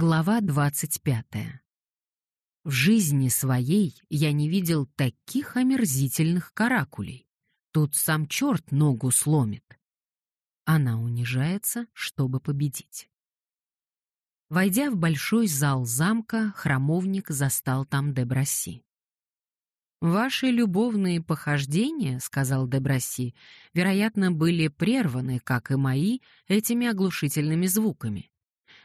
Глава двадцать пятая. В жизни своей я не видел таких омерзительных каракулей. Тут сам черт ногу сломит. Она унижается, чтобы победить. Войдя в большой зал замка, храмовник застал там Дебраси. «Ваши любовные похождения, — сказал Дебраси, — вероятно, были прерваны, как и мои, этими оглушительными звуками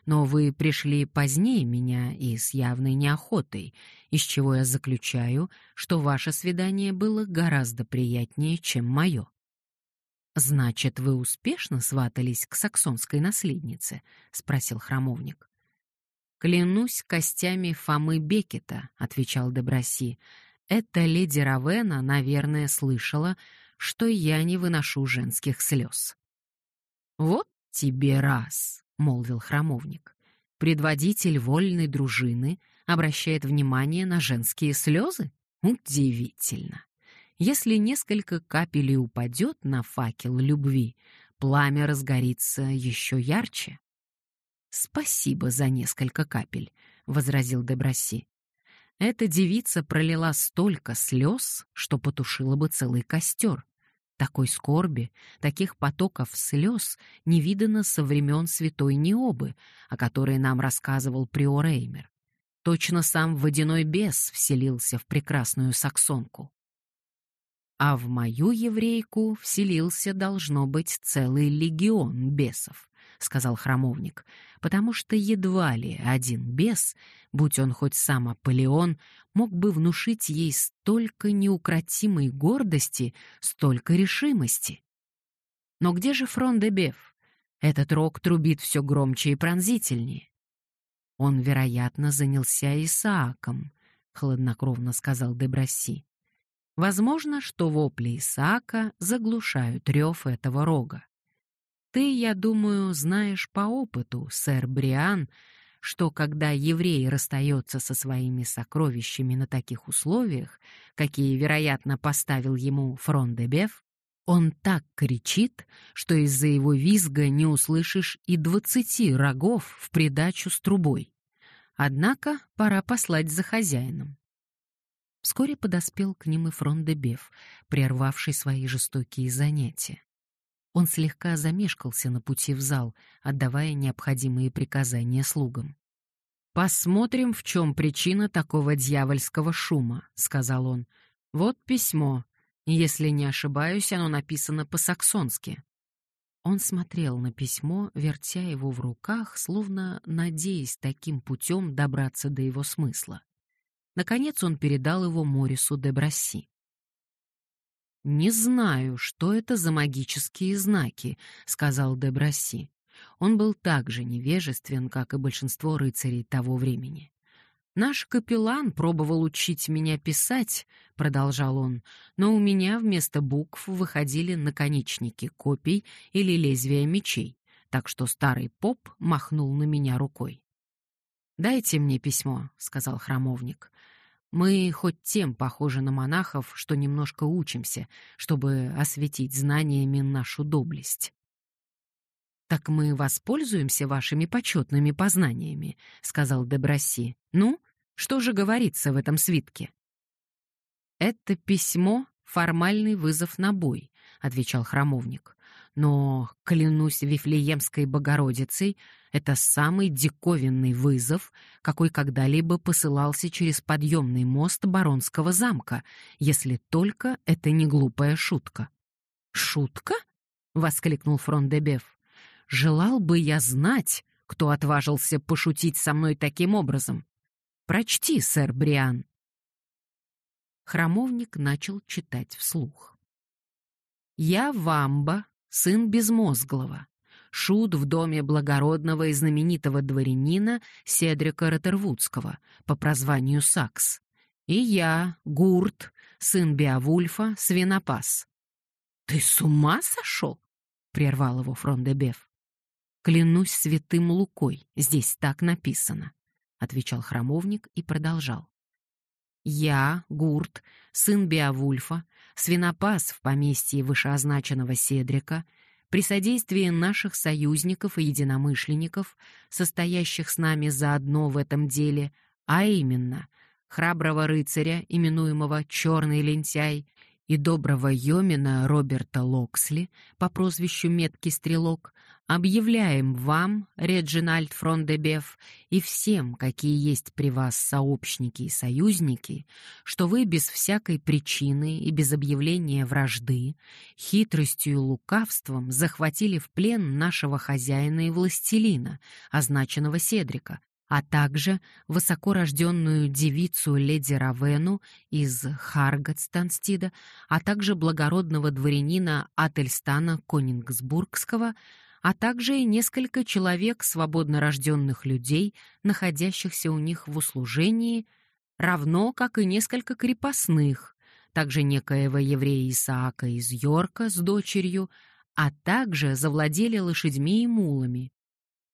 но вы пришли позднее меня и с явной неохотой, из чего я заключаю, что ваше свидание было гораздо приятнее, чем мое. Значит, вы успешно сватались к саксонской наследнице, спросил храмовник. Клянусь костями Фомы Бекета, отвечал Дебраси. Эта леди Равена, наверное, слышала, что я не выношу женских слез. Вот тебе раз, — молвил храмовник. «Предводитель вольной дружины обращает внимание на женские слезы? Удивительно! Если несколько капель упадет на факел любви, пламя разгорится еще ярче». «Спасибо за несколько капель», — возразил Деброси. «Эта девица пролила столько слез, что потушила бы целый костер. Такой скорби, таких потоков слез не видано со времен святой Необы, о которой нам рассказывал приор Эймер. Точно сам водяной бес вселился в прекрасную саксонку. А в мою еврейку вселился, должно быть, целый легион бесов, сказал храмовник, потому что едва ли один бес, будь он хоть сам Аполеон, мог бы внушить ей столько неукротимой гордости, столько решимости. Но где же Фрон де Беф? Этот рог трубит все громче и пронзительнее. Он, вероятно, занялся Исааком, хладнокровно сказал Деброси. Возможно, что вопли Исаака заглушают рев этого рога. Ты, я думаю, знаешь по опыту, сэр Бриан, что когда еврей расстается со своими сокровищами на таких условиях, какие, вероятно, поставил ему Фрон-де-Беф, он так кричит, что из-за его визга не услышишь и двадцати рогов в придачу с трубой. Однако пора послать за хозяином. Вскоре подоспел к ним и Фрон-де-Беф, прервавший свои жестокие занятия. Он слегка замешкался на пути в зал, отдавая необходимые приказания слугам. «Посмотрим, в чем причина такого дьявольского шума», — сказал он. «Вот письмо. Если не ошибаюсь, оно написано по-саксонски». Он смотрел на письмо, вертя его в руках, словно надеясь таким путем добраться до его смысла. Наконец он передал его Морису де Брасси. «Не знаю, что это за магические знаки», — сказал де Брасси. Он был так же невежествен, как и большинство рыцарей того времени. «Наш капеллан пробовал учить меня писать», — продолжал он, «но у меня вместо букв выходили наконечники копий или лезвия мечей, так что старый поп махнул на меня рукой. «Дайте мне письмо», — сказал храмовник. Мы хоть тем похожи на монахов, что немножко учимся, чтобы осветить знаниями нашу доблесть. Так мы воспользуемся вашими почетными познаниями, сказал Деброси. Ну, что же говорится в этом свитке? Это письмо формальный вызов на бой, отвечал храмовник. Но, клянусь Вифлеемской Богородицей, это самый диковинный вызов, какой когда-либо посылался через подъемный мост Баронского замка, если только это не глупая шутка. «Шутка?» — воскликнул фрон де Беф. «Желал бы я знать, кто отважился пошутить со мной таким образом. Прочти, сэр Бриан». Храмовник начал читать вслух. «Я Вамба, сын Безмозглого, шут в доме благородного и знаменитого дворянина Седрика Ротервудского по прозванию Сакс. И я, Гурт, сын Беовульфа, свинопас. «Ты с ума сошел?» — прервал его Фрондебеф. «Клянусь святым Лукой, здесь так написано», — отвечал храмовник и продолжал. «Я, Гурт, сын Беовульфа, свинопас в поместье вышеозначенного Седрика, при содействии наших союзников и единомышленников, состоящих с нами заодно в этом деле, а именно храброго рыцаря, именуемого «Черный лентяй», и доброго Йомина Роберта Локсли по прозвищу Меткий Стрелок, объявляем вам, Реджинальд Фрондебеф, и всем, какие есть при вас сообщники и союзники, что вы без всякой причины и без объявления вражды, хитростью и лукавством захватили в плен нашего хозяина и властелина, означенного Седрика, а также высокорожденную девицу леди Равену из Харгатстанстида, а также благородного дворянина Ательстана Конингсбургского, а также и несколько человек свободно рожденных людей, находящихся у них в услужении, равно как и несколько крепостных, также некоего еврея Исаака из Йорка с дочерью, а также завладели лошадьми и мулами,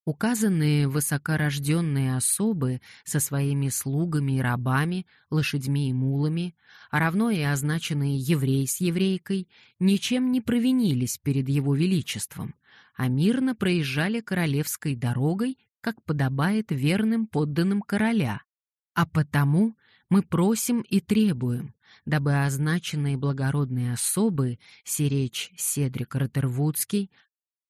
Указанные высокорожденные особы со своими слугами и рабами, лошадьми и мулами, а равно и означенные еврей с еврейкой, ничем не провинились перед его величеством, а мирно проезжали королевской дорогой, как подобает верным подданным короля. А потому мы просим и требуем, дабы означенные благородные особы, сиречь Седрик Ротервудский,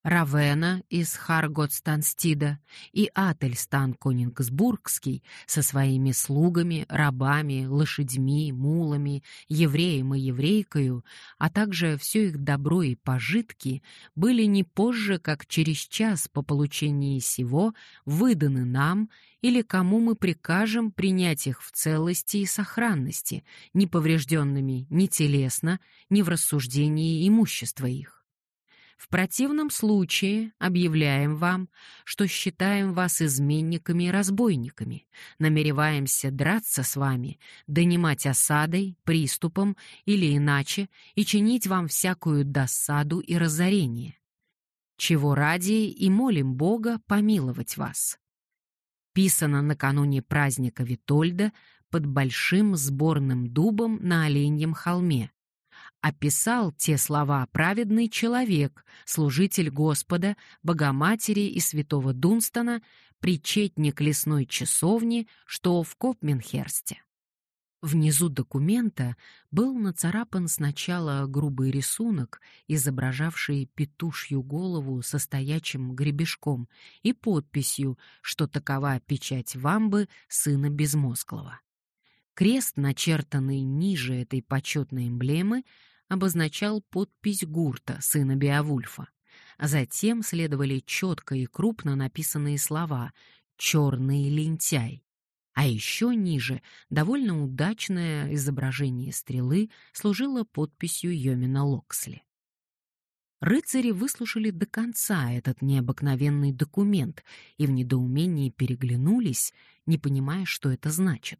Равена из Харготстанстида и Ательстан Конингсбургский со своими слугами, рабами, лошадьми, мулами, евреем и еврейкою, а также все их добро и пожитки были не позже, как через час по получении сего выданы нам или кому мы прикажем принять их в целости и сохранности, не поврежденными ни телесно, ни в рассуждении имущества их. В противном случае объявляем вам, что считаем вас изменниками и разбойниками, намереваемся драться с вами, донимать осадой, приступом или иначе и чинить вам всякую досаду и разорение. Чего ради и молим Бога помиловать вас. Писано накануне праздника Витольда под большим сборным дубом на Оленьем холме, описал те слова праведный человек, служитель Господа, Богоматери и святого Дунстона, причетник лесной часовни, что в Копменхерсте. Внизу документа был нацарапан сначала грубый рисунок, изображавший петушью голову со стоячим гребешком и подписью, что такова печать вамбы сына Безмозглого. Крест, начертанный ниже этой почетной эмблемы, обозначал подпись Гурта, сына Беовульфа. А затем следовали четко и крупно написанные слова «черный лентяй». А еще ниже довольно удачное изображение стрелы служило подписью Йомина Локсли. Рыцари выслушали до конца этот необыкновенный документ и в недоумении переглянулись, не понимая, что это значит.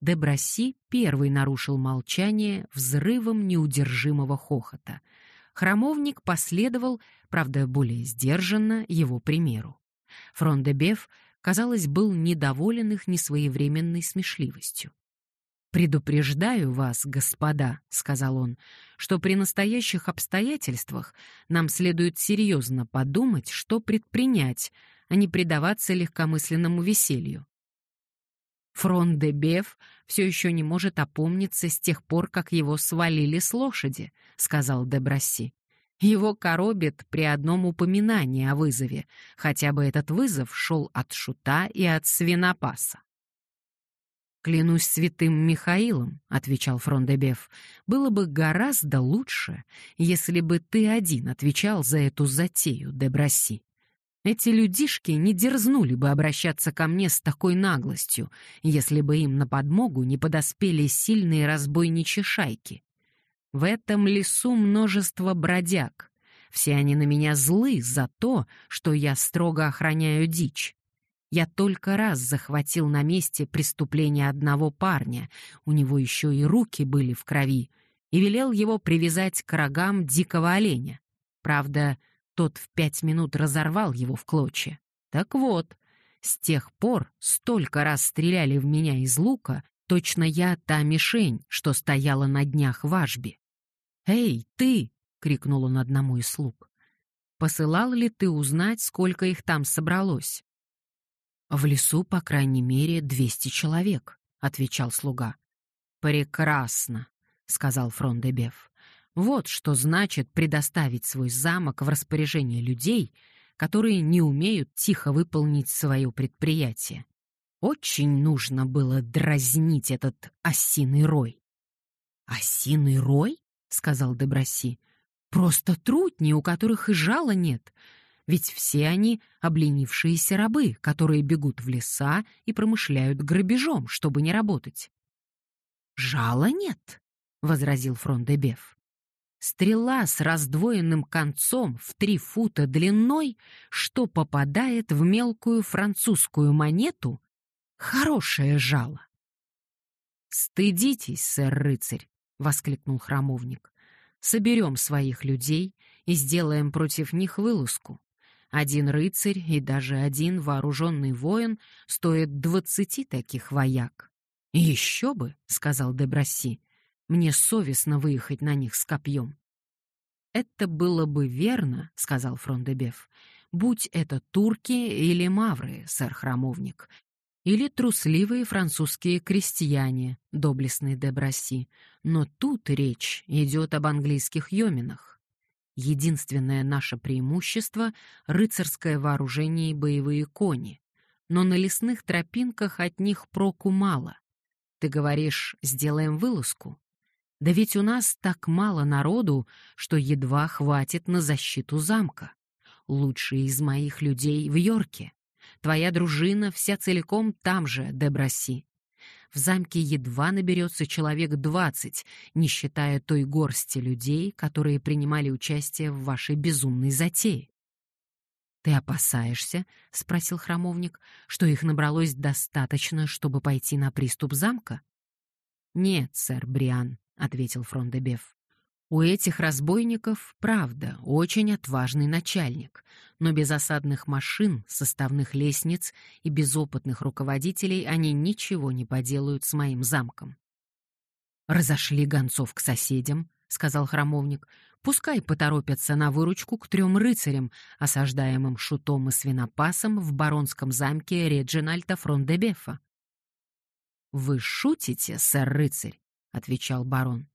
Деброси первый нарушил молчание взрывом неудержимого хохота. Храмовник последовал, правда, более сдержанно, его примеру. Фрондебеф, казалось, был недоволен их несвоевременной смешливостью. «Предупреждаю вас, господа», — сказал он, — «что при настоящих обстоятельствах нам следует серьезно подумать, что предпринять, а не предаваться легкомысленному веселью. Фрон де Беф все еще не может опомниться с тех пор, как его свалили с лошади, сказал де Брасси. Его коробит при одном упоминании о вызове, хотя бы этот вызов шел от шута и от свинопаса. «Клянусь святым Михаилом», — отвечал Фрондебеф, — «было бы гораздо лучше, если бы ты один отвечал за эту затею, Деброси. Эти людишки не дерзнули бы обращаться ко мне с такой наглостью, если бы им на подмогу не подоспели сильные разбойничьи шайки. В этом лесу множество бродяг. Все они на меня злы за то, что я строго охраняю дичь. Я только раз захватил на месте преступления одного парня, у него еще и руки были в крови, и велел его привязать к рогам дикого оленя. Правда, тот в пять минут разорвал его в клочья. Так вот, с тех пор столько раз стреляли в меня из лука, точно я та мишень, что стояла на днях в Ажбе. «Эй, ты!» — крикнул он одному из слуг. Посылал ли ты узнать, сколько их там собралось? В лесу, по крайней мере, двести человек, отвечал слуга. Прекрасно, сказал Фрондебеф. Вот что значит предоставить свой замок в распоряжение людей, которые не умеют тихо выполнить свое предприятие. Очень нужно было дразнить этот осиный рой. «Осиный рой?» — сказал Деброси. «Просто трутни, у которых и жала нет. Ведь все они обленившиеся рабы, которые бегут в леса и промышляют грабежом, чтобы не работать». «Жала нет», — возразил Фрондебеф. Стрела с раздвоенным концом в три фута длиной, что попадает в мелкую французскую монету, хорошее жало. «Стыдитесь, сэр-рыцарь!» — воскликнул храмовник. «Соберем своих людей и сделаем против них вылазку. Один рыцарь и даже один вооруженный воин стоят двадцати таких вояк». «Еще бы!» — сказал Деброси. «Мне совестно выехать на них с копьем». «Это было бы верно», — сказал Фрондебеф, «будь это турки или мавры, сэр Храмовник, или трусливые французские крестьяне, доблестный Деброси, но тут речь идет об английских йоминах. Единственное наше преимущество — рыцарское вооружение и боевые кони, но на лесных тропинках от них проку мало. Ты говоришь, сделаем вылазку? Да ведь у нас так мало народу, что едва хватит на защиту замка. Лучшие из моих людей в Йорке. Твоя дружина вся целиком там же, Деброси. В замке едва наберется человек двадцать, не считая той горсти людей, которые принимали участие в вашей безумной затее. «Ты опасаешься?» — спросил храмовник, — «что их набралось достаточно, чтобы пойти на приступ замка?» «Нет, сэр Бриан», — ответил Фрондебеф. У этих разбойников, правда, очень отважный начальник, но без осадных машин, составных лестниц и безопытных руководителей они ничего не поделают с моим замком. «Разошли гонцов к соседям», — сказал храмовник, — «пускай поторопятся на выручку к трем рыцарям, осаждаемым шутом и свинопасом в баронском замке Реджинальта Фрондебефа». «Вы шутите, сэр-рыцарь?» — отвечал барон.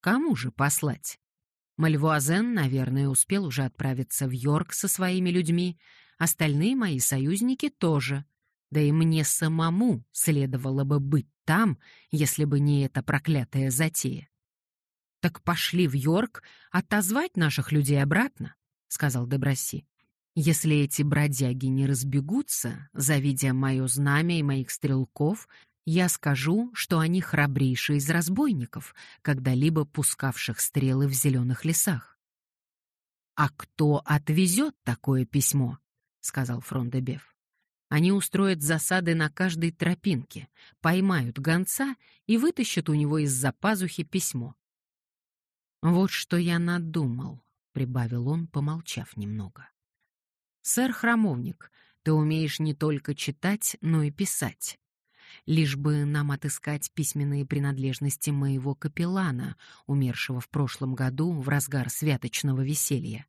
Кому же послать? Мальвуазен, наверное, успел уже отправиться в Йорк со своими людьми, остальные мои союзники тоже. Да и мне самому следовало бы быть там, если бы не эта проклятая затея. «Так пошли в Йорк отозвать наших людей обратно», — сказал Деброси. «Если эти бродяги не разбегутся, завидя мое знамя и моих стрелков, я скажу, что они храбрейшие из разбойников, когда-либо пускавших стрелы в зеленых лесах. «А кто отвезет такое письмо?» — сказал Фрондебеф. «Они устроят засады на каждой тропинке, поймают гонца и вытащат у него из-за пазухи письмо». «Вот что я надумал», — прибавил он, помолчав немного. «Сэр Храмовник, ты умеешь не только читать, но и писать лишь бы нам отыскать письменные принадлежности моего капеллана, умершего в прошлом году в разгар святочного веселья.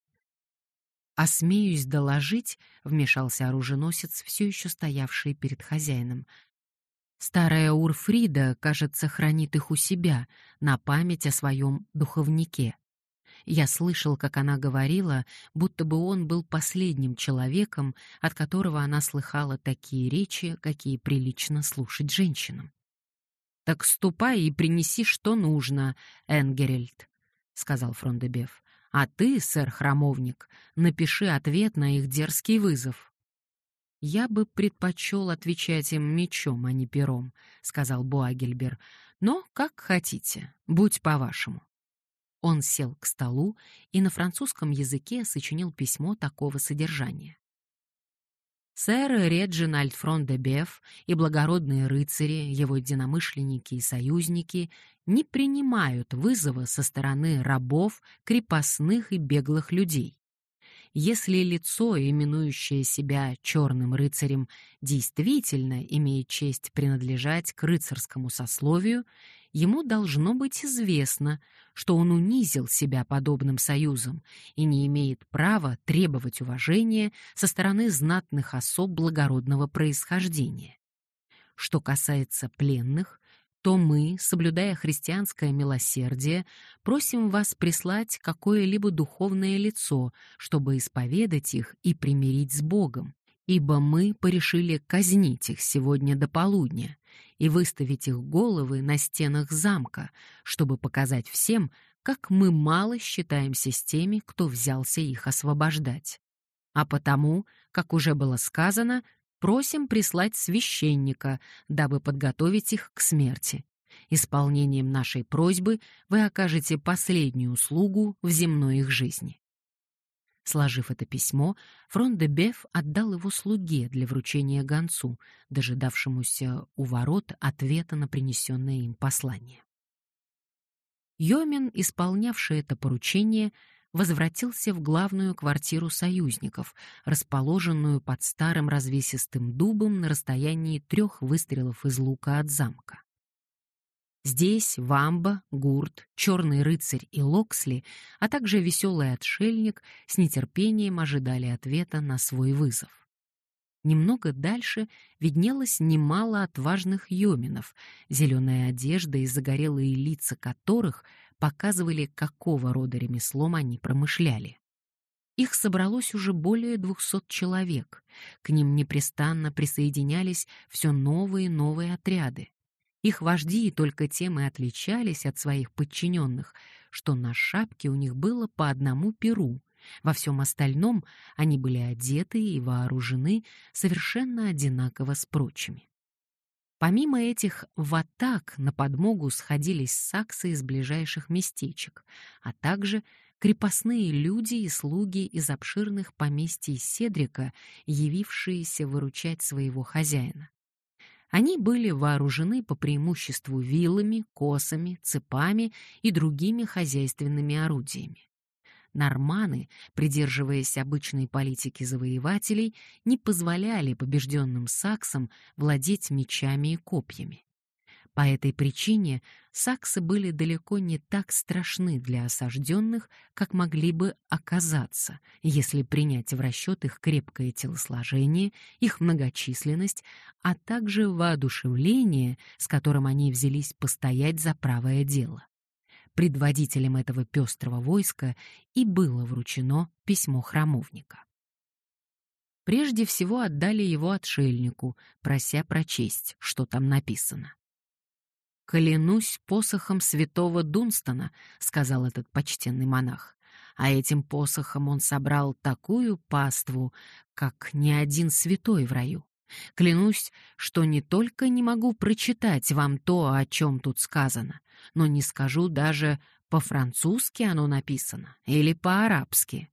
«Осмеюсь доложить», — вмешался оруженосец, все еще стоявший перед хозяином. «Старая Урфрида, кажется, хранит их у себя, на память о своем духовнике. Я слышал, как она говорила, будто бы он был последним человеком, от которого она слыхала такие речи, какие прилично слушать женщинам. «Так ступай и принеси, что нужно, Энгерельд», — сказал Фрондебеф. «А ты, сэр Храмовник, напиши ответ на их дерзкий вызов». «Я бы предпочел отвечать им мечом, а не пером», — сказал Буагельбер. «Но как хотите, будь по-вашему». Он сел к столу и на французском языке сочинил письмо такого содержания. Сэр Реджинальд Фрон де Беф и благородные рыцари, его единомышленники и союзники не принимают вызова со стороны рабов, крепостных и беглых людей. Если лицо, именующее себя черным рыцарем, действительно имеет честь принадлежать к рыцарскому сословию, ему должно быть известно, что он унизил себя подобным союзом и не имеет права требовать уважения со стороны знатных особ благородного происхождения. Что касается пленных, то мы, соблюдая христианское милосердие, просим вас прислать какое-либо духовное лицо, чтобы исповедать их и примирить с Богом, ибо мы порешили казнить их сегодня до полудня и выставить их головы на стенах замка, чтобы показать всем, как мы мало считаемся с теми, кто взялся их освобождать. А потому, как уже было сказано, просим прислать священника, дабы подготовить их к смерти. Исполнением нашей просьбы вы окажете последнюю услугу в земной их жизни. Сложив это письмо, Фрон де Беф отдал его слуге для вручения гонцу, дожидавшемуся у ворот ответа на принесенное им послание. Йомин, исполнявший это поручение, возвратился в главную квартиру союзников, расположенную под старым развесистым дубом на расстоянии трех выстрелов из лука от замка. Здесь Вамба, Гурт, Черный рыцарь и Локсли, а также веселый отшельник с нетерпением ожидали ответа на свой вызов. Немного дальше виднелось немало отважных йоминов, зеленая одежда и загорелые лица которых показывали, какого рода ремеслом они промышляли. Их собралось уже более двухсот человек. К ним непрестанно присоединялись все новые и новые отряды. Их вожди только тем и отличались от своих подчиненных, что на шапке у них было по одному перу. Во всем остальном они были одеты и вооружены совершенно одинаково с прочими. Помимо этих в атак на подмогу сходились саксы из ближайших местечек, а также крепостные люди и слуги из обширных поместий Седрика, явившиеся выручать своего хозяина. Они были вооружены по преимуществу вилами, косами, цепами и другими хозяйственными орудиями норманы, придерживаясь обычной политики завоевателей, не позволяли побежденным саксам владеть мечами и копьями. По этой причине саксы были далеко не так страшны для осажденных, как могли бы оказаться, если принять в расчет их крепкое телосложение, их многочисленность, а также воодушевление, с которым они взялись постоять за правое дело предводителем этого пестрого войска и было вручено письмо храмовника. Прежде всего отдали его отшельнику, прося прочесть, что там написано. «Клянусь посохом святого Дунстона», — сказал этот почтенный монах, а этим посохом он собрал такую паству, как ни один святой в раю. Клянусь, что не только не могу прочитать вам то, о чем тут сказано, но не скажу даже, по-французски оно написано или по-арабски.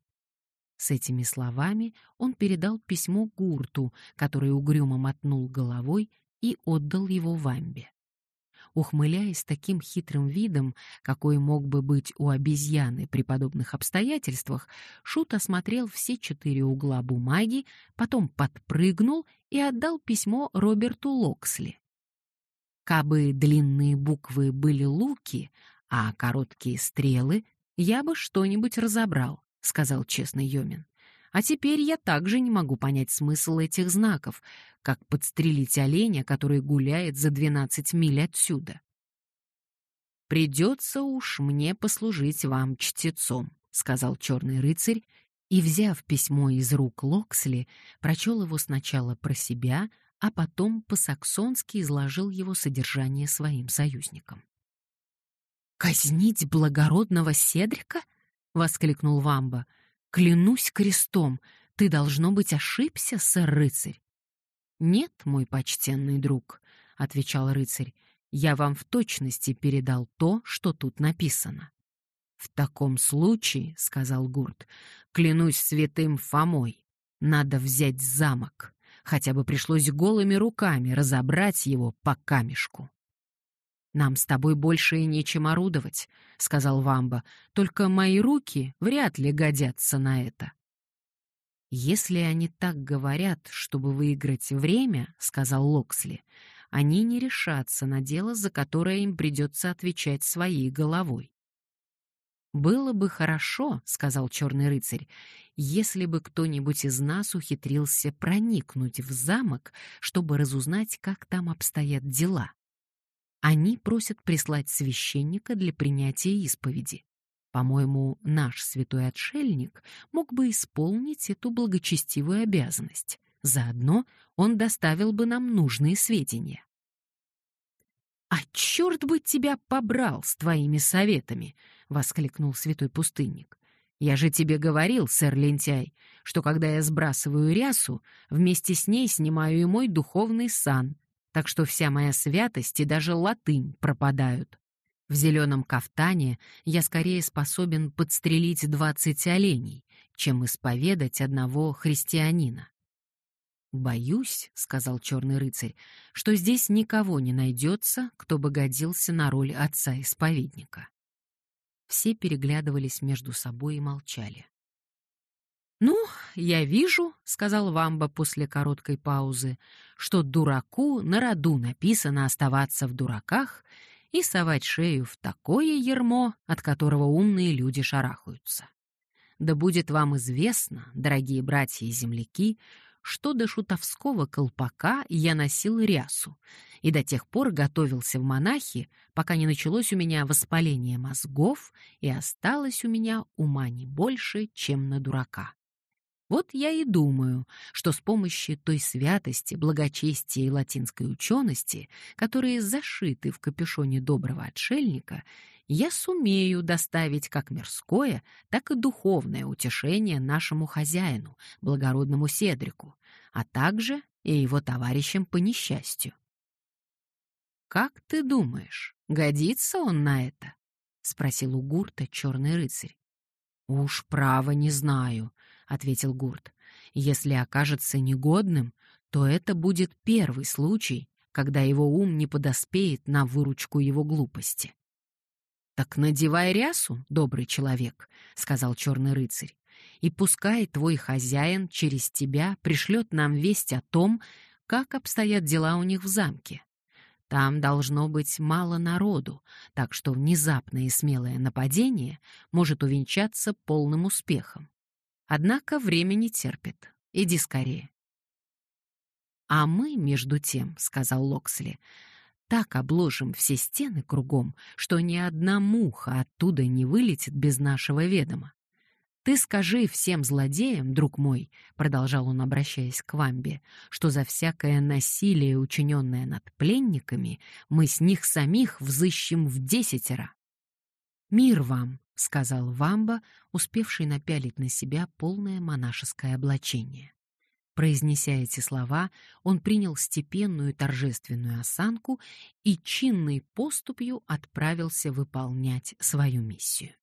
С этими словами он передал письмо Гурту, который угрюмо мотнул головой и отдал его Вамбе. Ухмыляясь таким хитрым видом, какой мог бы быть у обезьяны при подобных обстоятельствах, Шут осмотрел все четыре угла бумаги, потом подпрыгнул и отдал письмо Роберту Локсли. Кабы длинные буквы были луки, а короткие стрелы, я бы что-нибудь разобрал, сказал честный Йомин. А теперь я также не могу понять смысл этих знаков, как подстрелить оленя, который гуляет за 12 миль отсюда. «Придется уж мне послужить вам чтецом», — сказал черный рыцарь, и, взяв письмо из рук Локсли, прочел его сначала про себя, а потом по-саксонски изложил его содержание своим союзникам. «Казнить благородного Седрика?» — воскликнул Вамба. «Клянусь крестом, ты, должно быть, ошибся, сэр-рыцарь». «Нет, мой почтенный друг», — отвечал рыцарь, — «я вам в точности передал то, что тут написано». «В таком случае, — сказал Гурт, — клянусь святым Фомой, надо взять замок, хотя бы пришлось голыми руками разобрать его по камешку». «Нам с тобой больше и нечем орудовать», — сказал Вамба, — «только мои руки вряд ли годятся на это». «Если они так говорят, чтобы выиграть время, — сказал Локсли, — они не решатся на дело, за которое им придется отвечать своей головой. «Было бы хорошо, — сказал черный рыцарь, — если бы кто-нибудь из нас ухитрился проникнуть в замок, чтобы разузнать, как там обстоят дела. Они просят прислать священника для принятия исповеди. По-моему, наш святой отшельник мог бы исполнить эту благочестивую обязанность. Заодно он доставил бы нам нужные сведения. «А черт бы тебя побрал с твоими советами!» — воскликнул святой пустынник. «Я же тебе говорил, сэр Лентяй, что когда я сбрасываю рясу, вместе с ней снимаю и мой духовный сан, так что вся моя святость и даже латынь пропадают. В зеленом кафтане я скорее способен подстрелить двадцать оленей, чем исповедать одного христианина. «Боюсь», — сказал черный рыцарь, — «что здесь никого не найдется, кто бы годился на роль отца-исповедника». Все переглядывались между собой и молчали. «Ну, я вижу», — сказал Вамба после короткой паузы, «что дураку на роду написано оставаться в дураках и совать шею в такое ермо, от которого умные люди шарахаются. Да будет вам известно, дорогие братья и земляки, что до шутовского колпака я носил рясу и до тех пор готовился в монахи, пока не началось у меня воспаление мозгов и осталось у меня ума не больше, чем на дурака. Вот я и думаю, что с помощью той святости, благочестия и латинской учености, которые зашиты в капюшоне доброго отшельника, я сумею доставить как мирское, так и духовное утешение нашему хозяину, благородному Седрику, а также и его товарищам по несчастью. «Как ты думаешь, годится он на это?» — спросил у Гурта черный рыцарь. «Уж право не знаю», — ответил Гурт. «Если окажется негодным, то это будет первый случай, когда его ум не подоспеет на выручку его глупости. «Так надевай рясу, добрый человек», — сказал черный рыцарь, «и пускай твой хозяин через тебя пришлет нам весть о том, как обстоят дела у них в замке. Там должно быть мало народу, так что внезапное и смелое нападение может увенчаться полным успехом. Однако время не терпит. Иди скорее. «А мы, между тем, — сказал Локсли, так обложим все стены кругом, что ни одна муха оттуда не вылетит без нашего ведома. Ты скажи всем злодеям, друг мой, продолжал он, обращаясь к Вамбе, что за всякое насилие, учиненное над пленниками, мы с них самих взыщем в десятеро. Мир вам, сказал Вамба, успевший напялить на себя полное монашеское облачение. Произнеся эти слова, он принял степенную торжественную осанку и чинной поступью отправился выполнять свою миссию.